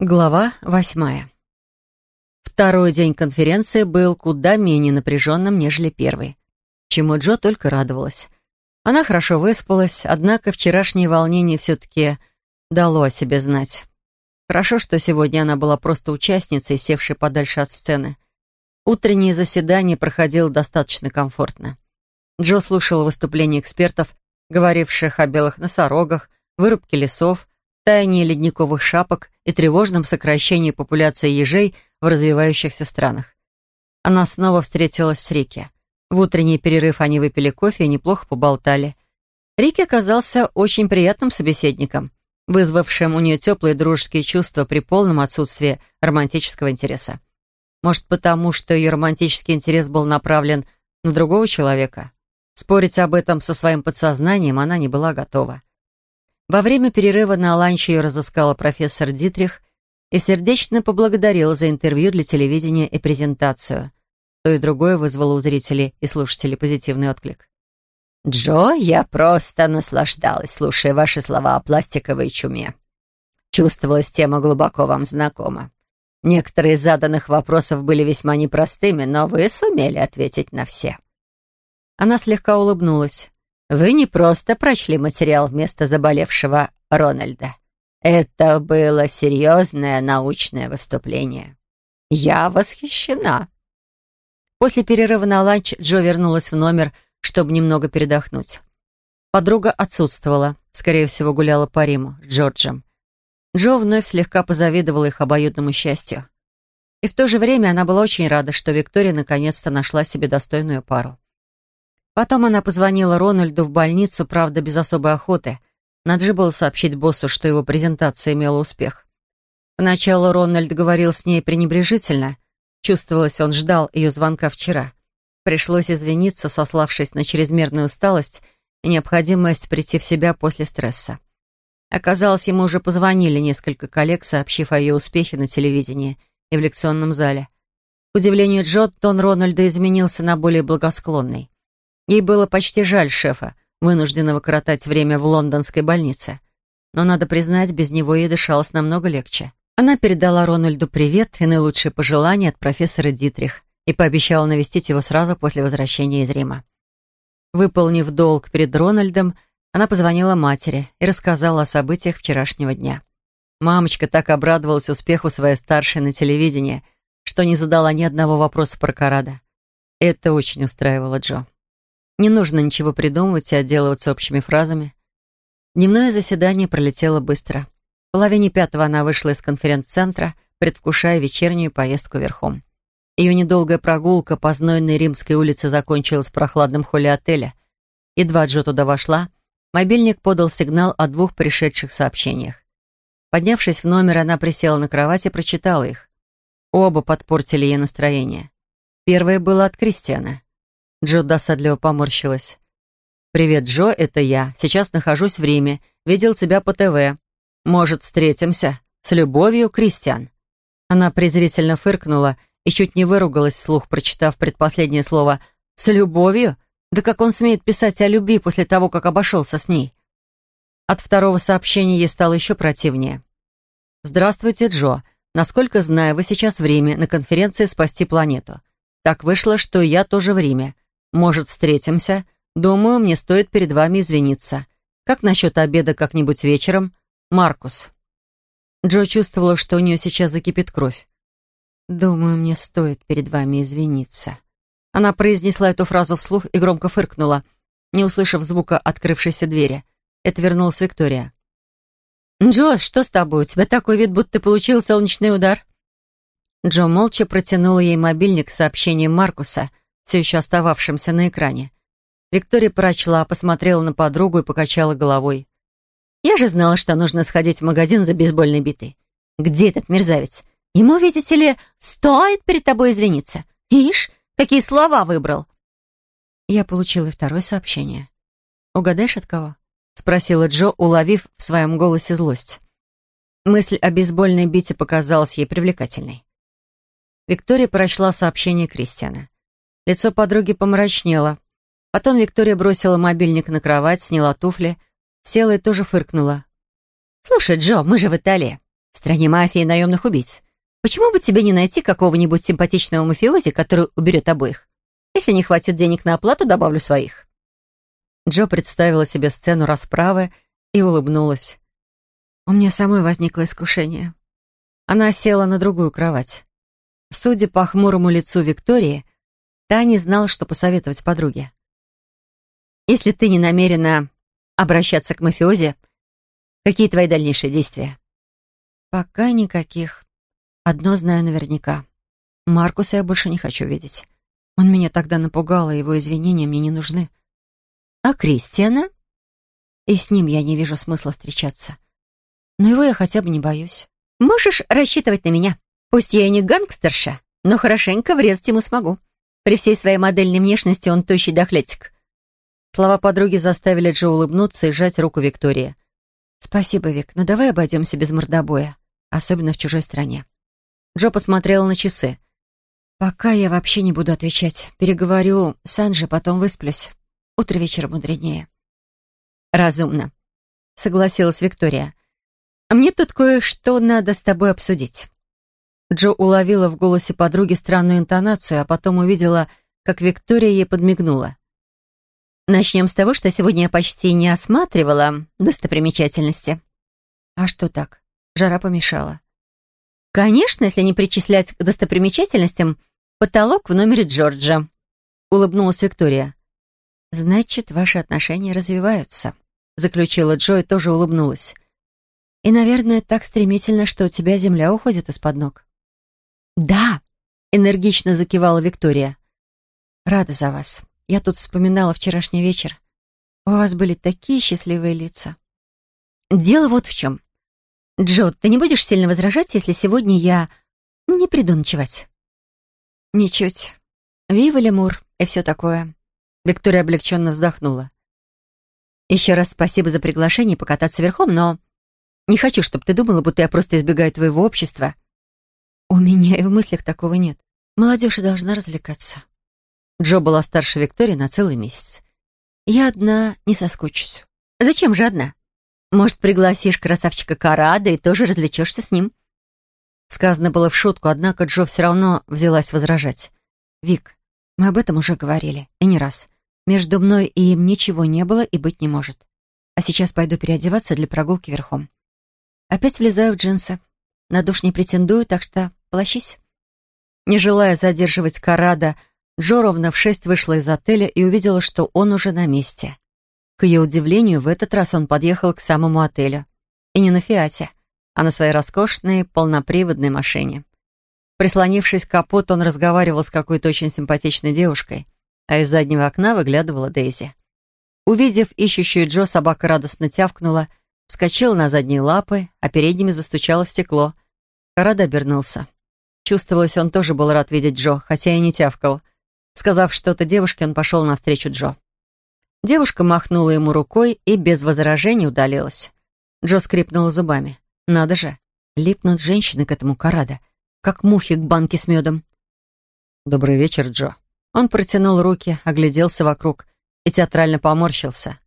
Глава восьмая. Второй день конференции был куда менее напряженным, нежели первый, чему Джо только радовалась. Она хорошо выспалась, однако вчерашнее волнение все-таки дало о себе знать. Хорошо, что сегодня она была просто участницей, севшей подальше от сцены. Утреннее заседание проходило достаточно комфортно. Джо слушала выступления экспертов, говоривших о белых носорогах, вырубке лесов, таянии ледниковых шапок и тревожном сокращении популяции ежей в развивающихся странах. Она снова встретилась с Рики. В утренний перерыв они выпили кофе и неплохо поболтали. Рики оказался очень приятным собеседником, вызвавшим у нее теплые дружеские чувства при полном отсутствии романтического интереса. Может, потому что ее романтический интерес был направлен на другого человека? Спорить об этом со своим подсознанием она не была готова. Во время перерыва на ланч ее разыскала профессор Дитрих и сердечно поблагодарила за интервью для телевидения и презентацию. То и другое вызвало у зрителей и слушателей позитивный отклик. «Джо, я просто наслаждалась, слушая ваши слова о пластиковой чуме. Чувствовалась тема глубоко вам знакома. Некоторые из заданных вопросов были весьма непростыми, но вы сумели ответить на все». Она слегка улыбнулась. Вы не просто прочли материал вместо заболевшего Рональда. Это было серьезное научное выступление. Я восхищена. После перерыва на ланч Джо вернулась в номер, чтобы немного передохнуть. Подруга отсутствовала, скорее всего, гуляла по Риму с Джорджем. Джо вновь слегка позавидовала их обоюдному счастью. И в то же время она была очень рада, что Виктория наконец-то нашла себе достойную пару. Потом она позвонила Рональду в больницу, правда, без особой охоты. Надо же было сообщить боссу, что его презентация имела успех. Поначалу Рональд говорил с ней пренебрежительно. Чувствовалось, он ждал ее звонка вчера. Пришлось извиниться, сославшись на чрезмерную усталость и необходимость прийти в себя после стресса. Оказалось, ему уже позвонили несколько коллег, сообщив о ее успехе на телевидении и в лекционном зале. К удивлению Джо, тон Рональда изменился на более благосклонный. Ей было почти жаль шефа, вынужденного коротать время в лондонской больнице. Но, надо признать, без него ей дышалось намного легче. Она передала Рональду привет и наилучшие пожелания от профессора Дитрих и пообещала навестить его сразу после возвращения из Рима. Выполнив долг перед Рональдом, она позвонила матери и рассказала о событиях вчерашнего дня. Мамочка так обрадовалась успеху своей старшей на телевидении, что не задала ни одного вопроса про Карада. Это очень устраивало Джо. Не нужно ничего придумывать и отделываться общими фразами. Дневное заседание пролетело быстро. В половине пятого она вышла из конференц-центра, предвкушая вечернюю поездку верхом. Ее недолгая прогулка по знойной римской улице закончилась в прохладном холле отеля. Едва Джо туда вошла, мобильник подал сигнал о двух пришедших сообщениях. Поднявшись в номер, она присела на кровать и прочитала их. Оба подпортили ей настроение. Первое было от Кристиана. Джо досадливо поморщилась. «Привет, Джо, это я. Сейчас нахожусь в Риме. Видел тебя по ТВ. Может, встретимся? С любовью, Кристиан». Она презрительно фыркнула и чуть не выругалась вслух, прочитав предпоследнее слово «с любовью». Да как он смеет писать о любви после того, как обошелся с ней? От второго сообщения ей стало еще противнее. «Здравствуйте, Джо. Насколько знаю, вы сейчас в Риме на конференции «Спасти планету». Так вышло, что я тоже в Риме. Может, встретимся? Думаю, мне стоит перед вами извиниться. Как насчет обеда как-нибудь вечером? Маркус». Джо чувствовала, что у нее сейчас закипит кровь. «Думаю, мне стоит перед вами извиниться». Она произнесла эту фразу вслух и громко фыркнула, не услышав звука открывшейся двери. Это вернулась Виктория. «Джо, что с тобой? У тебя такой вид, будто ты получил солнечный удар». Джо молча протянула ей мобильник с сообщением Маркуса — все еще остававшимся на экране. Виктория прочла, посмотрела на подругу и покачала головой. «Я же знала, что нужно сходить в магазин за бейсбольной битой. Где этот мерзавец? Ему, видите ли, стоит перед тобой извиниться. Ишь, какие слова выбрал!» Я получила второе сообщение. «Угадаешь, от кого?» — спросила Джо, уловив в своем голосе злость. Мысль о бейсбольной бите показалась ей привлекательной. Виктория прочла сообщение Кристиана. Лицо подруги помрачнело. Потом Виктория бросила мобильник на кровать, сняла туфли, села и тоже фыркнула. «Слушай, Джо, мы же в Италии. С стране мафии и наемных убийц. Почему бы тебе не найти какого-нибудь симпатичного мафиози, который уберет обоих? Если не хватит денег на оплату, добавлю своих». Джо представила себе сцену расправы и улыбнулась. У меня самой возникло искушение. Она села на другую кровать. Судя по хмурому лицу Виктории, та не знала, что посоветовать подруге. «Если ты не намерена обращаться к мафиози, какие твои дальнейшие действия?» «Пока никаких. Одно знаю наверняка. Маркуса я больше не хочу видеть. Он меня тогда напугал, и его извинения мне не нужны. А Кристиана? И с ним я не вижу смысла встречаться. Но его я хотя бы не боюсь. Можешь рассчитывать на меня. Пусть я и не гангстерша, но хорошенько врезать ему смогу. При всей своей модельной внешности он тощий дохлятик. Слова подруги заставили Джо улыбнуться и сжать руку Виктории. «Спасибо, Вик, но давай обойдемся без мордобоя, особенно в чужой стране». Джо посмотрела на часы. «Пока я вообще не буду отвечать. Переговорю с Анжи, потом высплюсь». Утро вечера мудренее». «Разумно», — согласилась Виктория. «Мне тут кое-что надо с тобой обсудить». Джо уловила в голосе подруги странную интонацию, а потом увидела, как Виктория ей подмигнула. «Начнем с того, что сегодня я почти не осматривала достопримечательности». «А что так? Жара помешала». «Конечно, если не причислять к достопримечательностям потолок в номере Джорджа», — улыбнулась Виктория. «Значит, ваши отношения развиваются», — заключила Джо и тоже улыбнулась. «И, наверное, так стремительно, что у тебя земля уходит из-под ног». «Да», — энергично закивала Виктория. «Рада за вас. Я тут вспоминала вчерашний вечер. У вас были такие счастливые лица». «Дело вот в чем. Джо, ты не будешь сильно возражать, если сегодня я не приду ночевать?» «Ничуть. Вива Лемур и все такое. Виктория облегченно вздохнула. «Еще раз спасибо за приглашение покататься верхом, но не хочу, чтобы ты думала, будто я просто избегаю твоего общества». «У меня и в мыслях такого нет. Молодежь должна развлекаться». Джо была старше Виктории на целый месяц. «Я одна не соскучусь». «Зачем же одна? Может, пригласишь красавчика Карада и тоже развлечешься с ним?» Сказано было в шутку, однако Джо все равно взялась возражать. «Вик, мы об этом уже говорили, и не раз. Между мной и им ничего не было и быть не может. А сейчас пойду переодеваться для прогулки верхом. Опять влезаю в джинсы. На душ не претендую, так что полощись. Не желая задерживать Карада, Джо ровно в шесть вышла из отеля и увидела, что он уже на месте. К ее удивлению, в этот раз он подъехал к самому отелю. И не на «Фиате», а на своей роскошной полноприводной машине. Прислонившись к капоту, он разговаривал с какой-то очень симпатичной девушкой а из заднего окна выглядывала Дейзи. Увидев ищущую Джо, собака радостно тявкнула, вскочила на задние лапы, а передними застучала в стекло. Карад обернулся. Чувствовалось, он тоже был рад видеть Джо, хотя и не тявкал. Сказав что-то девушке, он пошел навстречу Джо. Девушка махнула ему рукой и без возражений удалилась. Джо скрипнула зубами. «Надо же, липнут женщины к этому Карада, как мухи к банке с медом». «Добрый вечер, Джо», он протянул руки, огляделся вокруг и театрально поморщился.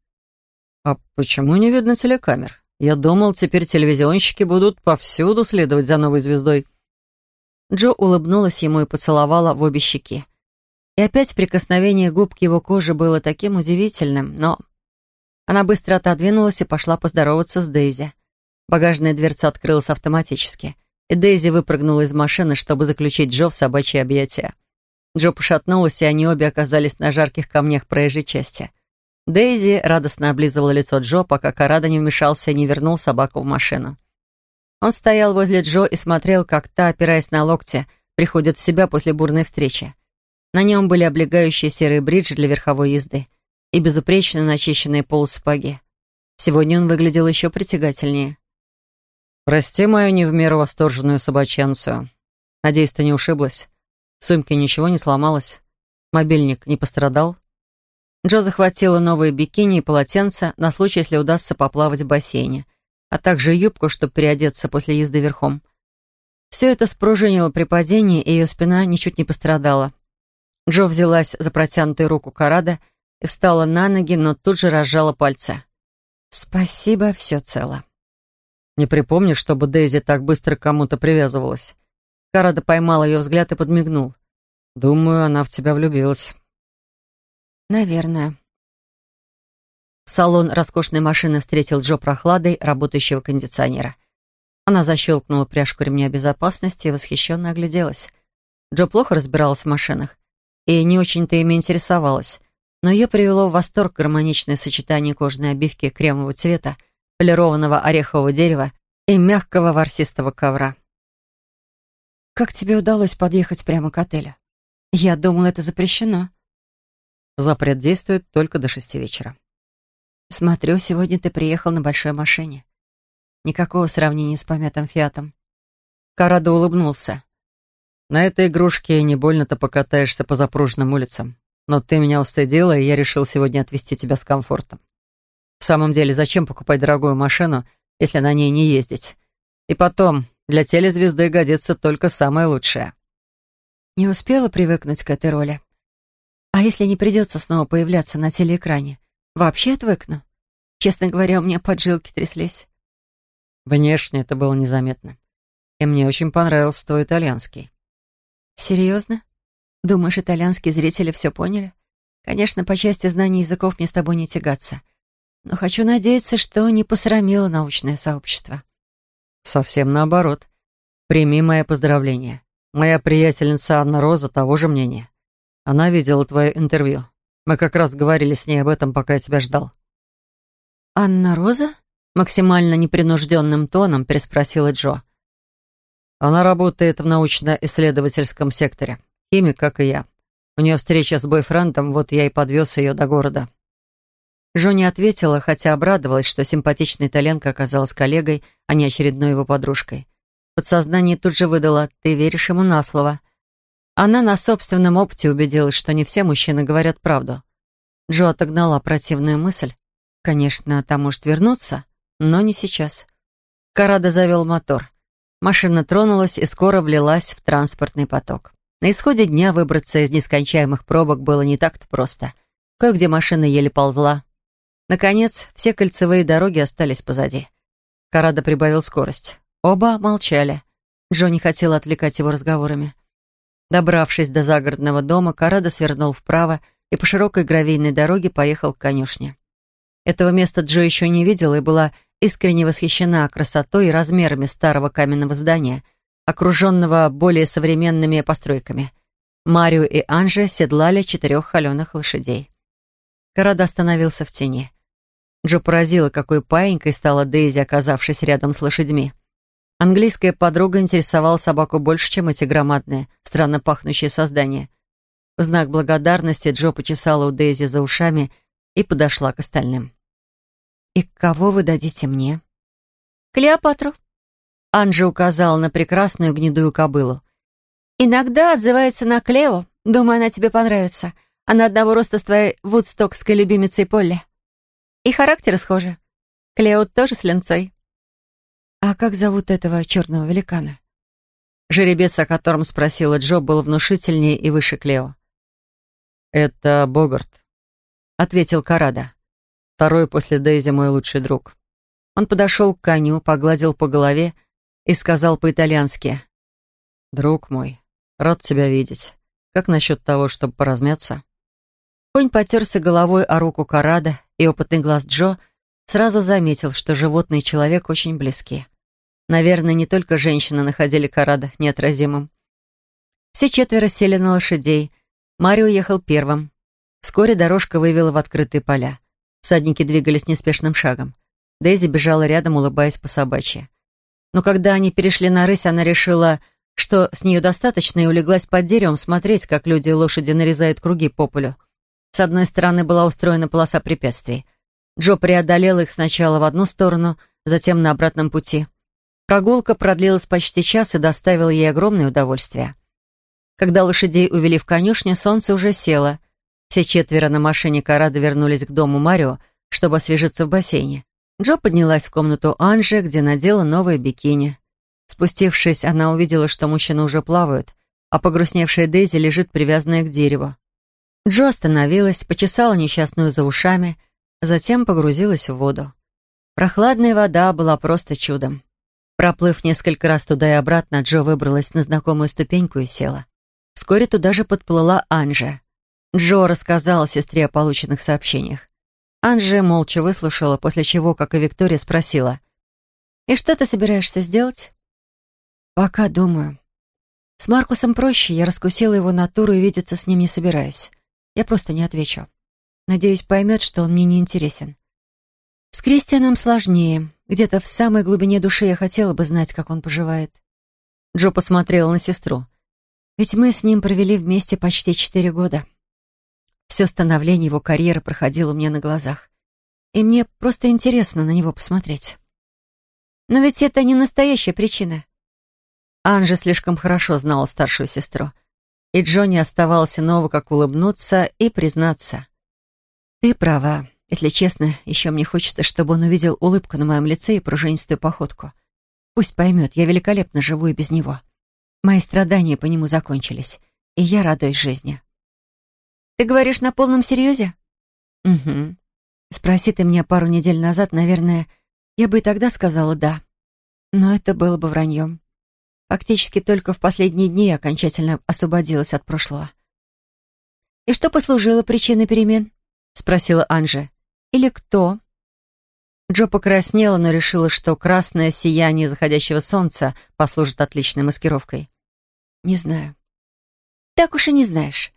«А почему не видно телекамер? Я думал, теперь телевизионщики будут повсюду следовать за новой звездой». Джо улыбнулась ему и поцеловала в обе щеки. И опять прикосновение губ к его коже было таким удивительным, но... Она быстро отодвинулась и пошла поздороваться с Дейзи. Багажная дверца открылась автоматически, и Дейзи выпрыгнула из машины, чтобы заключить Джо в собачье объятия. Джо пошатнулась, и они обе оказались на жарких камнях проезжей части. Дейзи радостно облизывала лицо Джо, пока Карада не вмешался и не вернул собаку в машину. Он стоял возле Джо и смотрел, как та, опираясь на локти, приходит в себя после бурной встречи. На нем были облегающие серые бриджи для верховой езды и безупречно начищенные полусапоги. Сегодня он выглядел еще притягательнее. «Прости мою не в меру восторженную собаченцию. Надеюсь, ты не ушиблась?» В сумке ничего не сломалось. Мобильник не пострадал. Джо захватила новые бикини и полотенца на случай, если удастся поплавать в бассейне, а также юбку, чтобы переодеться после езды верхом. Все это спружинило при падении, и ее спина ничуть не пострадала. Джо взялась за протянутую руку Карада и встала на ноги, но тут же разжала пальцы. «Спасибо, все цело». Не припомню, чтобы Дейзи так быстро к кому-то привязывалась. Карада поймал ее взгляд и подмигнул. Думаю, она в тебя влюбилась. Наверное. Салон роскошной машины встретил Джо прохладой работающего кондиционера. Она защелкнула пряжку ремня безопасности и восхищенно огляделась. Джо плохо разбиралась в машинах и не очень-то ими интересовалась, но ее привело в восторг гармоничное сочетание кожаной обивки кремового цвета, полированного орехового дерева и мягкого ворсистого ковра. «Как тебе удалось подъехать прямо к отелю? Я думала, это запрещено». Запрет действует только до шести вечера. «Смотрю, сегодня ты приехал на большой машине. Никакого сравнения с помятым «Фиатом». Карадо улыбнулся. «На этой игрушке не больно-то покатаешься по запруженным улицам. Но ты меня устыдила, и я решил сегодня отвезти тебя с комфортом. В самом деле, зачем покупать дорогую машину, если на ней не ездить? И потом, для телезвезды годится только самое лучшее. Не успела привыкнуть к этой роли. А если не придется снова появляться на телеэкране? Вообще отвыкну. Честно говоря, у меня поджилки тряслись. Внешне это было незаметно. И мне очень понравился твой итальянский. Серьезно? Думаешь, итальянские зрители все поняли? Конечно, по части знаний языков мне с тобой не тягаться. Но хочу надеяться, что не посрамило научное сообщество. Совсем наоборот. Прими мои поздравления. Моя приятельница Анна Роза того же мнения. Она видела твое интервью. Мы как раз говорили с ней об этом, пока я тебя ждал. «Анна Роза?» Максимально непринужденным тоном переспросила Джо. Она работает в научно-исследовательском секторе. Химик, как и я. У нее встреча с бойфрендом, вот я и подвез ее до города. Жо не ответила, хотя обрадовалась, что симпатичная итальянка оказалась коллегой, а не очередной его подружкой. Подсознание тут же выдало «ты веришь ему на слово». Она на собственном опыте убедилась, что не все мужчины говорят правду. Джо отогнала противную мысль. Конечно, та может вернуться, но не сейчас. Карада завел мотор. Машина тронулась и скоро влилась в транспортный поток. На исходе дня выбраться из нескончаемых пробок было не так-то просто. Кое-где машина еле ползла. Наконец, все кольцевые дороги остались позади. Карада прибавил скорость. Оба молчали. Джо не хотел отвлекать его разговорами. Добравшись до загородного дома, Карада свернул вправо и по широкой гравийной дороге поехал к конюшне. Этого места Джо еще не видела и была искренне восхищена красотой и размерами старого каменного здания — окруженного более современными постройками. Марио и Анже седлали четырех холеных лошадей. Карада остановился в тени. Джо поразила, какой паинькой стала Дейзи, оказавшись рядом с лошадьми. Английская подруга интересовала собаку больше, чем эти громадные, странно пахнущие создания. В знак благодарности Джо почесала у Дейзи за ушами и подошла к остальным. «И кого вы дадите мне?» «Клеопатру», Анжи указала на прекрасную гнедую кобылу. «Иногда отзывается на Клео. Думаю, она тебе понравится. Она одного роста с твоей вудстокской любимицей Полли. И характеры схожи. Клео тоже с ленцой». «А как зовут этого черного великана?» Жеребец, о котором спросила Джо, был внушительнее и выше Клео. «Это Богарт», — ответил Карада. «Второй после Дейзи мой лучший друг». Он подошел к коню, погладил по голове и сказал по-итальянски. «Друг мой, рад тебя видеть. Как насчет того, чтобы поразмяться?» Конь потерся головой о руку Карада, и опытный глаз Джо сразу заметил, что животный и человек очень близки. Наверное, не только женщины находили Карада неотразимым. Все четверо сели на лошадей. Марио ехал первым. Вскоре дорожка вывела в открытые поля. Всадники двигались неспешным шагом. Дейзи бежала рядом, улыбаясь по собачьи. Но когда они перешли на рысь, она решила, что с нее достаточно, и улеглась под деревом смотреть, как люди и лошади нарезают круги по полю. С одной стороны была устроена полоса препятствий. Джо преодолел их сначала в одну сторону, затем на обратном пути. Прогулка продлилась почти час и доставила ей огромное удовольствие. Когда лошадей увели в конюшню, солнце уже село. Все четверо на машине Карада вернулись к дому Марио, чтобы освежиться в бассейне. Джо поднялась в комнату Анжи, где надела новое бикини. Спустившись, она увидела, что мужчины уже плавают, а погрустневшая Дейзи лежит привязанная к дереву. Джо остановилась, почесала несчастную за ушами, затем погрузилась в воду. Прохладная вода была просто чудом. Проплыв несколько раз туда и обратно, Джо выбралась на знакомую ступеньку и села. Вскоре туда же подплыла Анжа. Джо рассказала сестре о полученных сообщениях. Анжа молча выслушала, после чего, как и Виктория, спросила. «И что ты собираешься сделать?» «Пока думаю. С Маркусом проще, я раскусила его натуру и видеться с ним не собираюсь. Я просто не отвечу. Надеюсь, поймет, что он мне не интересен. С Кристианом сложнее. Где-то в самой глубине души я хотела бы знать, как он поживает. Джо посмотрела на сестру. Ведь мы с ним провели вместе почти четыре года. Все становление его карьеры проходило у меня на глазах. И мне просто интересно на него посмотреть. Но ведь это не настоящая причина. Анжа слишком хорошо знала старшую сестру. И Джонни оставалось иного, как улыбнуться и признаться. «Ты права. Если честно, еще мне хочется, чтобы он увидел улыбку на моем лице и пружинистую походку. Пусть поймет, я великолепно живу и без него. Мои страдания по нему закончились, и я радуюсь жизни. «Ты говоришь на полном серьезе?» «Угу. Спроси ты меня пару недель назад, наверное, я бы и тогда сказала «да». Но это было бы враньем. Фактически только в последние дни я окончательно освободилась от прошлого. «И что послужило причиной перемен?» — спросила Анжа. Или кто?» Джо покраснела, но решила, что красное сияние заходящего солнца послужит отличной маскировкой. «Не знаю». «Так уж и не знаешь.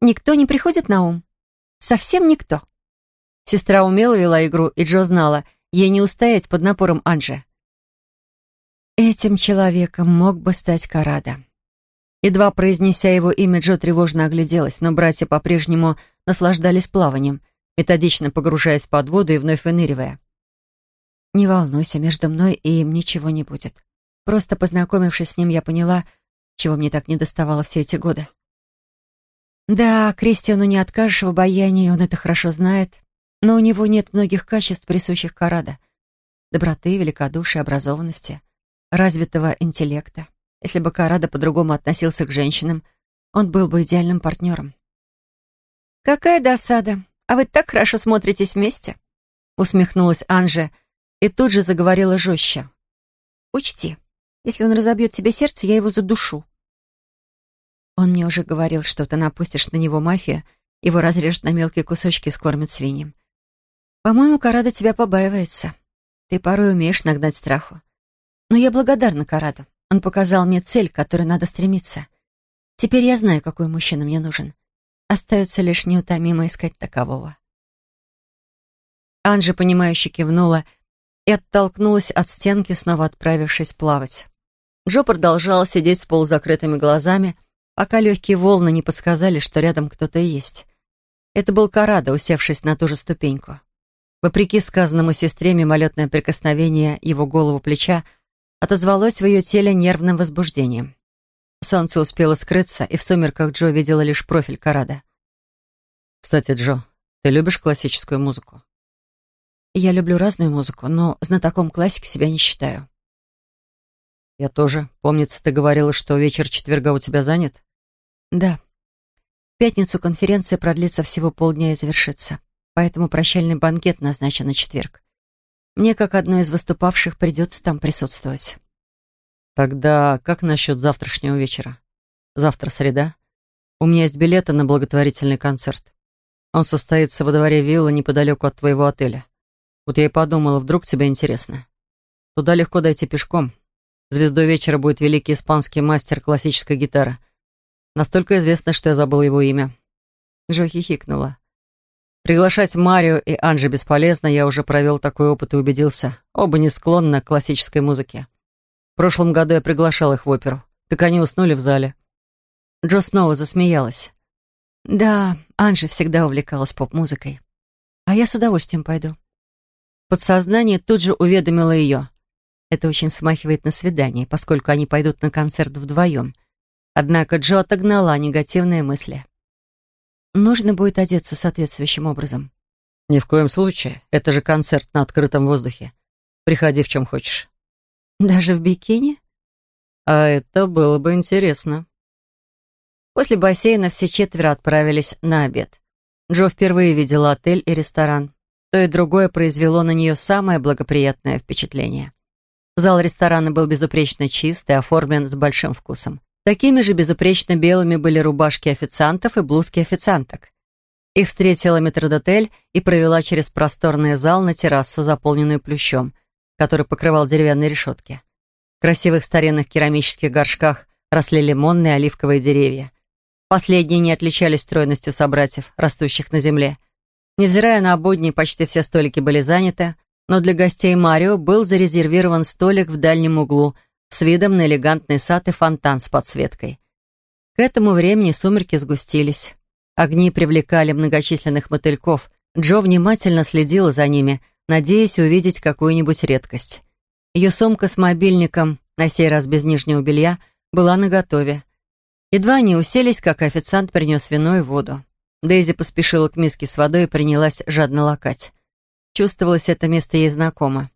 Никто не приходит на ум? Совсем никто?» Сестра умело вела игру, и Джо знала, ей не устоять под напором Анжи. Этим человеком мог бы стать Карада. Едва произнеся его имя, Джо тревожно огляделась, но братья по-прежнему наслаждались плаванием — методично погружаясь под воду и вновь выныривая. «Не волнуйся, между мной и им ничего не будет. Просто познакомившись с ним, я поняла, чего мне так недоставало все эти годы. Да, Кристиану не откажешь в обаянии, он это хорошо знает, но у него нет многих качеств, присущих Карада. Доброты, великодушия, образованности, развитого интеллекта. Если бы Карада по-другому относился к женщинам, он был бы идеальным партнером. «Какая досада!» А вы так хорошо смотритесь вместе», — усмехнулась Анжа и тут же заговорила жестче. «Учти, если он разобьет тебе сердце, я его задушу». Он мне уже говорил, что ты напустишь на него мафию, его разрежут на мелкие кусочки и скормят свиньям. По-моему, Карада тебя побаивается. Ты порой умеешь нагнать страху. Но я благодарна Караду. Он показал мне цель, к которой надо стремиться. Теперь я знаю, какой мужчина мне нужен. Остается лишь неутомимо искать такового. Анжи, понимающе кивнула и оттолкнулась от стенки, снова отправившись плавать. Джо продолжал сидеть с полузакрытыми глазами, пока легкие волны не подсказали, что рядом кто-то есть. Это был Карада, усевшись на ту же ступеньку. Вопреки сказанному сестре, мимолетное прикосновение его голову плеча отозвалось в ее теле нервным возбуждением. Солнце успело скрыться, и в сумерках Джо видела лишь профиль Карада. «Кстати, Джо, ты любишь классическую музыку?» «Я люблю разную музыку, но знатоком классики себя не считаю». «Я тоже. Помнится, ты говорила, что вечер четверга у тебя занят?» «Да. В пятницу конференция продлится всего полдня и завершится, поэтому прощальный банкет назначен на четверг. Мне, как одной из выступавших, придется там присутствовать». Тогда как насчет завтрашнего вечера? Завтра среда. У меня есть билеты на благотворительный концерт. Он состоится во дворе виллы неподалеку от твоего отеля. Вот я и подумала, вдруг тебе интересно. Туда легко дойти пешком. Звездой вечера будет великий испанский мастер классической гитары. Настолько известно, что я забыл его имя. Джо хихикнула. Приглашать Марио и Анжи бесполезно, я уже провел такой опыт и убедился. Оба не склонны к классической музыке. В прошлом году я приглашал их в оперу. Так они уснули в зале. Джо снова засмеялась. Да, Анжи всегда увлекалась поп-музыкой. А я с удовольствием пойду. Подсознание тут же уведомило ее. Это очень смахивает на свидание, поскольку они пойдут на концерт вдвоем. Однако Джо отогнала негативные мысли. Нужно будет одеться соответствующим образом. Ни в коем случае. Это же концерт на открытом воздухе. Приходи в чем хочешь. Даже в бикини? А это было бы интересно. После бассейна все четверо отправились на обед. Джо впервые видела отель и ресторан. То и другое произвело на нее самое благоприятное впечатление. Зал ресторана был безупречно чист и оформлен с большим вкусом. Такими же безупречно белыми были рубашки официантов и блузки официанток. Их встретила метродотель и провела через просторный зал на террасу, заполненную плющом, который покрывал деревянные решетки. В красивых старинных керамических горшках росли лимонные оливковые деревья. Последние не отличались стройностью собратьев, растущих на земле. Невзирая на будни, почти все столики были заняты, но для гостей Марио был зарезервирован столик в дальнем углу с видом на элегантный сад и фонтан с подсветкой. К этому времени сумерки сгустились. Огни привлекали многочисленных мотыльков. Джо внимательно следила за ними, надеясь увидеть какую-нибудь редкость. Ее сумка с мобильником, на сей раз без нижнего белья, была наготове. Едва они уселись, как официант принес вино и воду. Дейзи поспешила к миске с водой и принялась жадно лакать. Чувствовалось это место ей знакомо.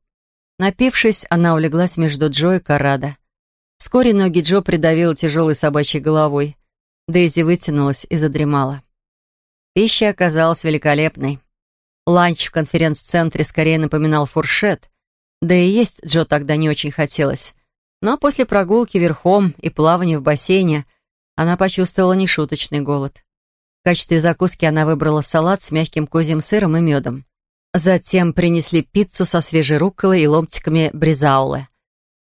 Напившись, она улеглась между Джо и Карадо. Вскоре ноги Джо придавила тяжелой собачьей головой. Дейзи вытянулась и задремала. Пища оказалась великолепной. Ланч в конференц-центре скорее напоминал фуршет, да и есть Джо тогда не очень хотелось. Но после прогулки верхом и плавания в бассейне она почувствовала нешуточный голод. В качестве закуски она выбрала салат с мягким козьим сыром и медом. Затем принесли пиццу со свежей рукколой и ломтиками бризаулы.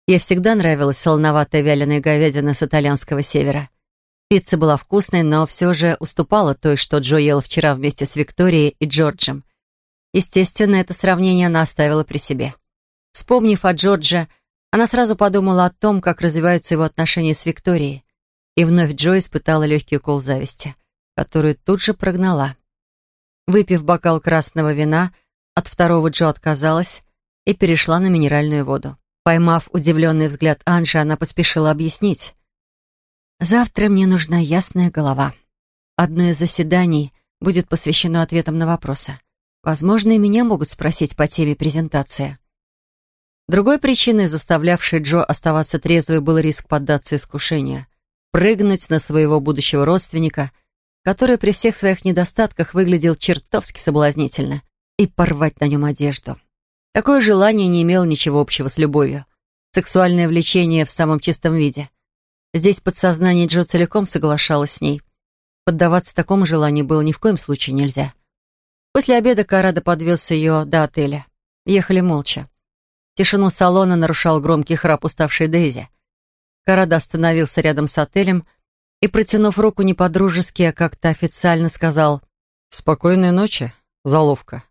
Ей всегда нравилась солоноватая вяленая говядина с итальянского севера. Пицца была вкусной, но все же уступала той, что Джо ела вчера вместе с Викторией и Джорджем. Естественно, это сравнение она оставила при себе. Вспомнив о Джордже, она сразу подумала о том, как развиваются его отношения с Викторией. И вновь Джо испытала легкий укол зависти, которую тут же прогнала. Выпив бокал красного вина, от второго Джо отказалась и перешла на минеральную воду. Поймав удивленный взгляд Анжи, она поспешила объяснить. Завтра мне нужна ясная голова. Одно из заседаний будет посвящено ответам на вопросы. Возможно, и меня могут спросить по теме презентации. Другой причиной, заставлявшей Джо оставаться трезвой, был риск поддаться искушению. Прыгнуть на своего будущего родственника, который при всех своих недостатках выглядел чертовски соблазнительно, и порвать на нем одежду. Такое желание не имело ничего общего с любовью. Сексуальное влечение в самом чистом виде. Здесь подсознание Джо целиком соглашалось с ней. Поддаваться такому желанию было ни в коем случае нельзя. После обеда Карада подвез ее до отеля. Ехали молча. Тишину салона нарушал громкий храп уставшей Дейзи. Карада остановился рядом с отелем и, протянув руку не по-дружески, а как-то официально сказал «Спокойной ночи, заловка».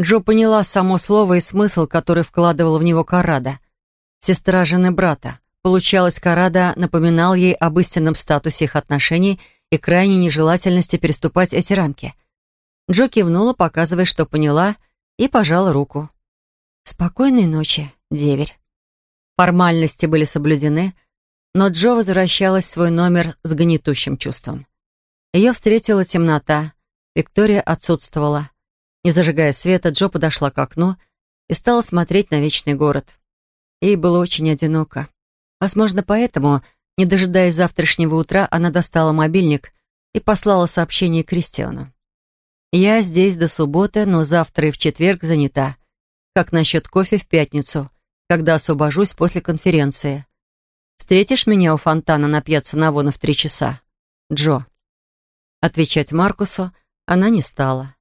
Джо поняла само слово и смысл, который вкладывал в него Карада. Сестра жены брата. Получалось, Карада напоминал ей об истинном статусе их отношений и крайней нежелательности переступать эти рамки. Джо кивнула, показывая, что поняла, и пожала руку. «Спокойной ночи, деверь». Формальности были соблюдены, но Джо возвращалась в свой номер с гнетущим чувством. Ее встретила темнота, Виктория отсутствовала. Не зажигая света, Джо подошла к окну и стала смотреть на вечный город. Ей было очень одиноко. Возможно, поэтому, не дожидаясь завтрашнего утра, она достала мобильник и послала сообщение Кристиану. «Я здесь до субботы, но завтра и в четверг занята. Как насчет кофе в пятницу, когда освобожусь после конференции? Встретишь меня у фонтана на пьяцца Навона в три часа? Джо». Отвечать Маркусу она не стала.